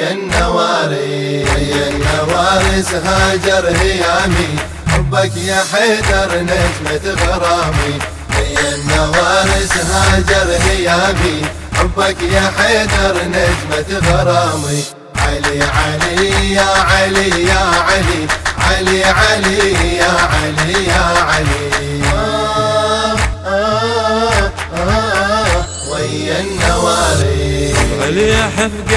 ويا النواري ويا النوارس هاجر هيامي. حبك يا حيدر نجمة غرامي. ويا النوارس هاجر هيامي. حبك يا حيدر نجمة غرامي. علي علي يا علي يا علي. علي علي يا علي يا علي. ويا النواري. اللي يحب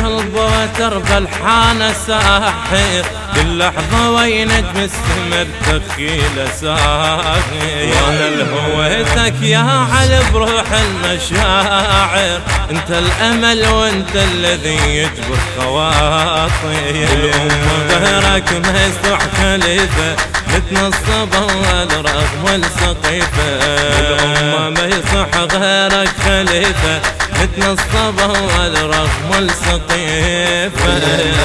وترب الحانة ساحر. كل لحظة وين السمر تخيل ساحر. وأنا لهويتك يا علي بروح المشاعر. أنت الأمل وأنت الذي يجبر خواطري. الام ظهرك مسوح خليفة. متنصب اول رغم السقيفة. الام ما يصح غيرك خليفة. متنصب اول رغم السقيفة.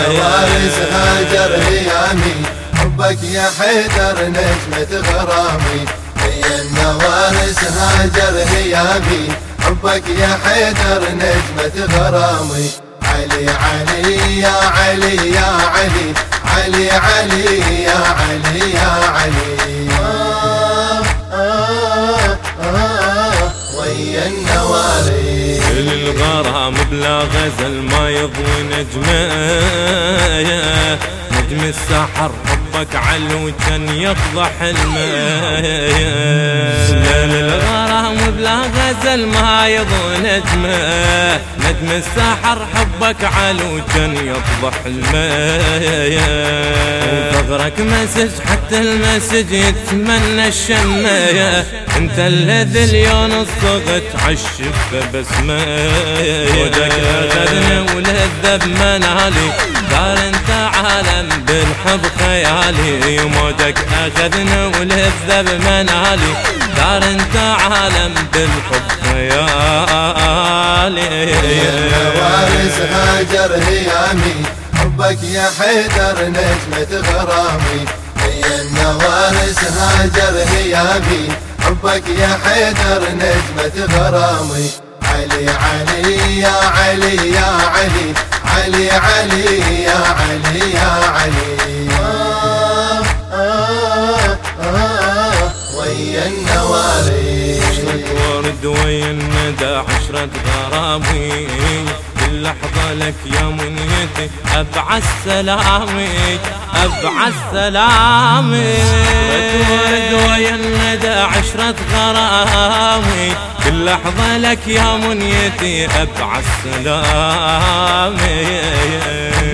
الوارث هاجر هيامي حبك يا حيدر نجمة غرامي. هي النوارس هاجر هيامي حبك يا حيدر نجمة غرامي. علي علي يا علي يا علي علي علي يضوي نجمه نجم السحر. حبك علو كان يقضح الماء الغرام بلا غزل ما يضوي نجمه نجم السحر حبك علو كان يقضح الماء. وثغرك مسج حتى المسج يتمنى الشماية انت الذي اليوم الصغت عالشفة بسمة. ودك اخذنا ولذب منالي دار انت عالم بالحب خيالي مودك أخذنا ولذب منالي. دار أنت عالم بالحب خيالي. الوارث هاجر هيامي حبك يا حيدر نجمة غرامي. هي النوارس هاجر هيامي حبك يا حيدر نجمة غرامي. علي علي يا علي يا علي علي علي يا علي يا علي. آه آه آه ويا النواري. ورد ويا الندى عشرة غرامي. كل لحظة لك يا منيتي أبعى السلامي أبعى السلامي ورد ويا الندى عشرة غرامي. كل لحظة لك يا منيتي أبعى السلامي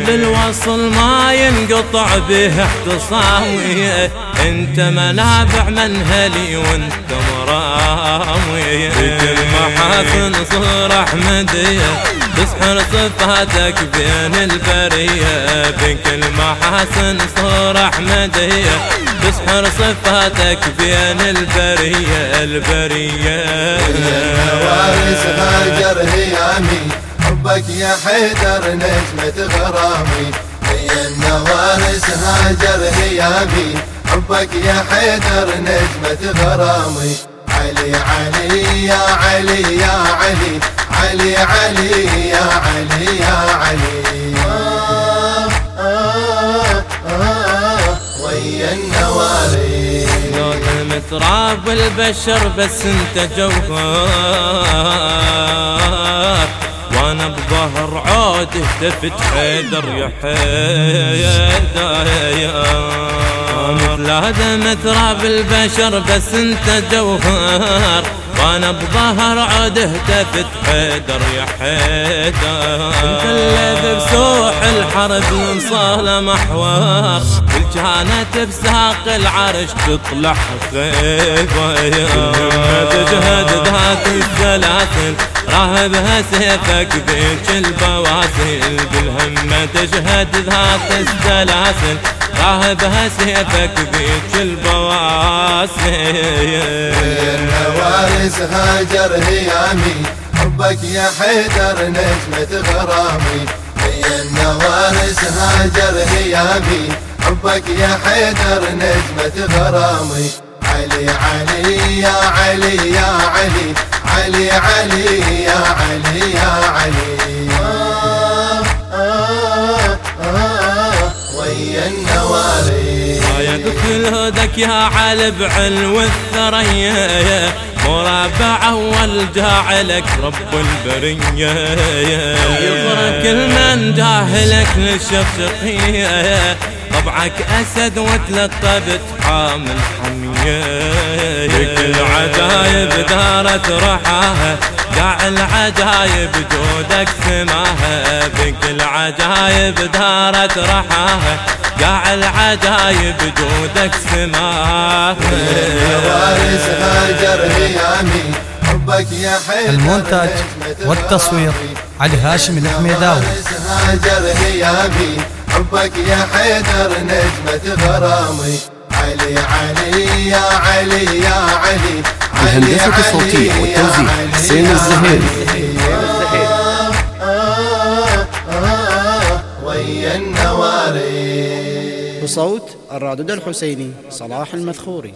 للوصل ما ينقطع به احتصامي انت منابع منهلي وانت مرامي بكل محاسن صور أحمدية تسحر صفاتك بين البرية. بكل محاسن صور أحمدية تسحر صفاتك بين البرية. البرية. الوارث هاجر هيامي حبك يا حيدر نجمة غرامي. هي النوارس هاجر هيامي حبك يا حيدر نجمة غرامي. علي علي يا علي يا علي. علي علي يا علي يا علي. آه آه ويا النواري البشر بس انت جوهر. وأنا بظهر عود اهتفت حيدر يا حيدر هذا متراب البشر بس انت جوهر. وأنا بظهر عود اهتفت حيدر يا حيدر. انت اللي بسوح الحرب وصاله محور. كل كانت بساق العرش تطلع خيبه تجهد ذات السلاسل راهبها سيفك بيك البواسل. بالهمة تشهد ذات السلاسل راهبها سيفك بيك البواسل. النوارس هاجر هيامي حبك يا حيدر نجمة غرامي. النوارس هاجر هيامي حبك يا حيدر نجمة غرامي. علي علي يا علي يا علي. علي علي يا علي يا علي. آه آه آه ويا النواري هدك يا علي بعلو الثريا. مربع أول جاعلك رب البريه يا كل من جاهلك للشفشقيه طبعك أسد وتلطبت حامل حمية. بكل عجايب دارت رحاها قاع العجايب جودك سماها. بكل عجايب دارت رحاها قاع العجايب جودك سماها. وارث هاجر هيامي حبك يا حيدر المونتاج والتصوير علي هاشم الحميداوي. هاجر هيامي حبك يا حيدر نجمة غرامي. علي علي يا علي يا علي. الهندسة الصوتية والتوزيع حسين الزهيري. ويا النواري. بصوت الرادود الحسيني صلاح المذخوري